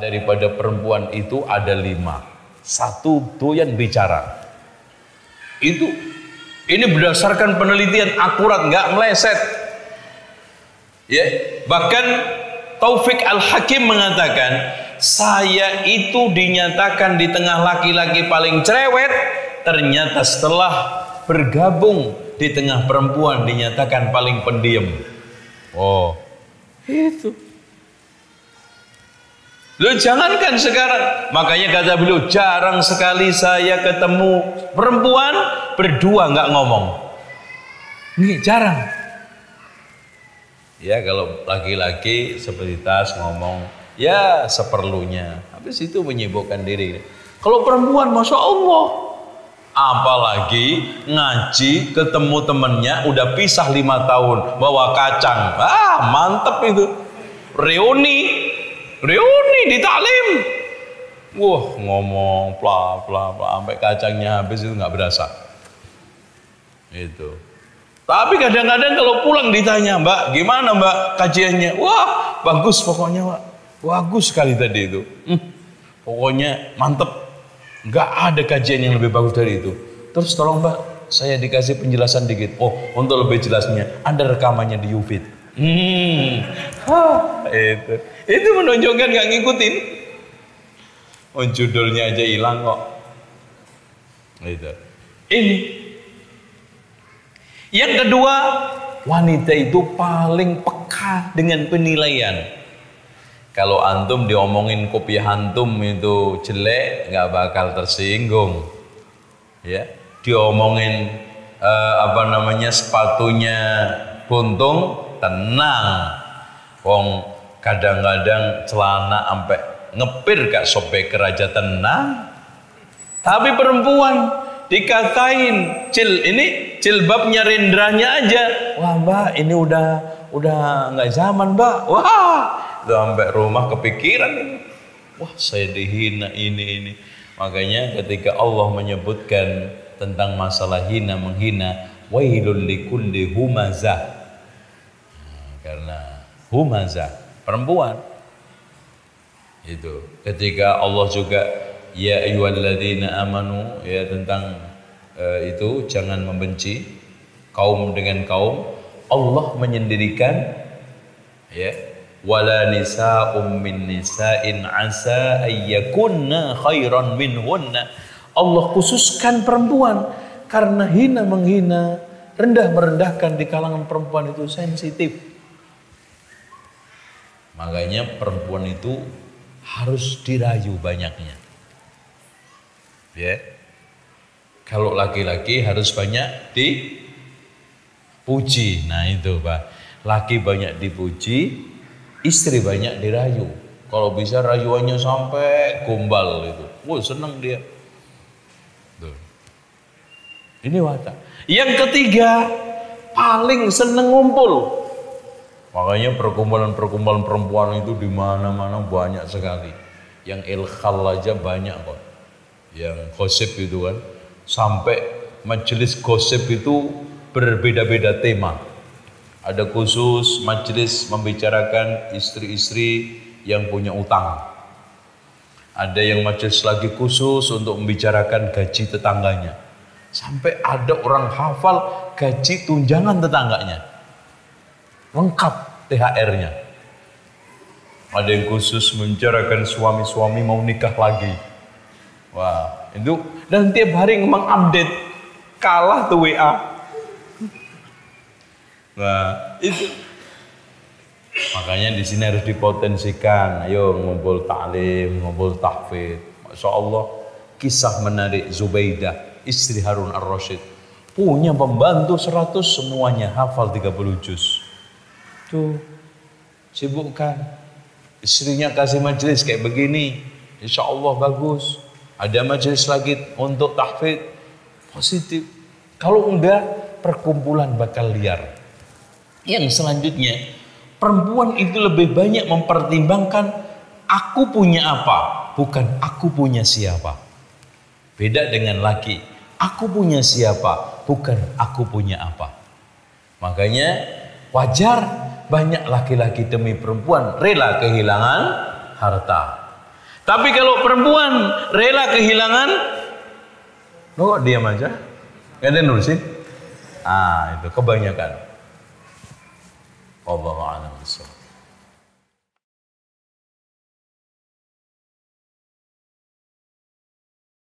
daripada perempuan itu ada lima. Satu doyan bicara. Itu ini berdasarkan penelitian akurat, nggak meleset. Ya, bahkan Taufik Al-Hakim mengatakan, saya itu dinyatakan di tengah laki-laki paling cerewet, ternyata setelah bergabung di tengah perempuan dinyatakan paling pendiam. Oh, itu. Lu jangankan sekarang, makanya kata beliau jarang sekali saya ketemu perempuan berdua nggak ngomong. Ini jarang. Ya kalau laki-laki seperti tas ngomong ya seperlunya. Habis itu menyibukkan diri. Kalau perempuan Masya Allah. Apalagi ngaji ketemu temennya udah pisah lima tahun bawa kacang. Ah mantep itu. Reuni. Reuni di taklim. Wah ngomong pla pla pla sampai kacangnya habis itu nggak berasa. Itu. Tapi kadang-kadang kalau pulang ditanya, Mbak, gimana Mbak kajiannya? Wah, bagus pokoknya, Mbak. Bagus sekali tadi itu. Hmm, pokoknya mantep. Gak ada kajian yang lebih bagus dari itu. Terus tolong Mbak, saya dikasih penjelasan dikit. Oh, untuk lebih jelasnya, ada rekamannya di Ufit. Hmm, Hah, itu. Itu menunjukkan gak ngikutin. Oh, judulnya aja hilang kok. Itu. Ini yang kedua, wanita itu paling peka dengan penilaian. Kalau antum diomongin kopi antum itu jelek, nggak bakal tersinggung. Ya, diomongin eh, apa namanya sepatunya buntung, tenang. Wong kadang-kadang celana sampai ngepir kak sobek raja tenang. Tapi perempuan dikatain cil ini jilbabnya rendranya aja. Wah mbak ini udah udah nggak zaman mbak. Wah udah sampai rumah kepikiran ini. Wah saya dihina ini ini. Makanya ketika Allah menyebutkan tentang masalah hina menghina wailul likulli humazah karena humazah perempuan. Itu. Ketika Allah juga ya ayyuhalladzina amanu ya tentang uh, itu jangan membenci kaum dengan kaum. Allah menyendirikan ya wala nisa'um min nisa'in asa ayyakunna khairan minhunna. Allah khususkan perempuan karena hina menghina rendah merendahkan di kalangan perempuan itu sensitif makanya perempuan itu harus dirayu banyaknya Ya. Kalau laki-laki harus banyak dipuji. Nah itu Pak. Laki banyak dipuji, istri banyak dirayu. Kalau bisa rayuannya sampai gombal itu. Wah senang dia. Ini watak. Yang ketiga, paling seneng ngumpul. Makanya perkumpulan-perkumpulan perempuan itu di mana-mana banyak sekali. Yang ilkhal aja banyak kok yang gosip itu kan. Sampai majelis gosip itu berbeda-beda tema. Ada khusus majelis membicarakan istri-istri yang punya utang. Ada yang majelis lagi khusus untuk membicarakan gaji tetangganya. Sampai ada orang hafal gaji tunjangan tetangganya lengkap THR-nya ada yang khusus membicarakan suami-suami mau nikah lagi Wah, itu dan tiap hari memang update kalah tuh WA. Nah, itu makanya di sini harus dipotensikan. Ayo ngumpul taklim, ngumpul tahfidz. Masya Allah, kisah menarik Zubaidah, istri Harun ar-Rasyid. Punya pembantu 100 semuanya hafal 30 juz. Tuh, sibukkan. Istrinya kasih majelis kayak begini. Insya Allah bagus ada majelis lagi untuk tahfidz positif. Kalau enggak perkumpulan bakal liar. Yang selanjutnya, perempuan itu lebih banyak mempertimbangkan aku punya apa, bukan aku punya siapa. Beda dengan laki, aku punya siapa, bukan aku punya apa. Makanya wajar banyak laki-laki demi perempuan rela kehilangan harta Tapi kalau perempuan rela kehilangan, lo kok diam aja? Gak ada nurusin? Ah, itu kebanyakan. Allah a'lam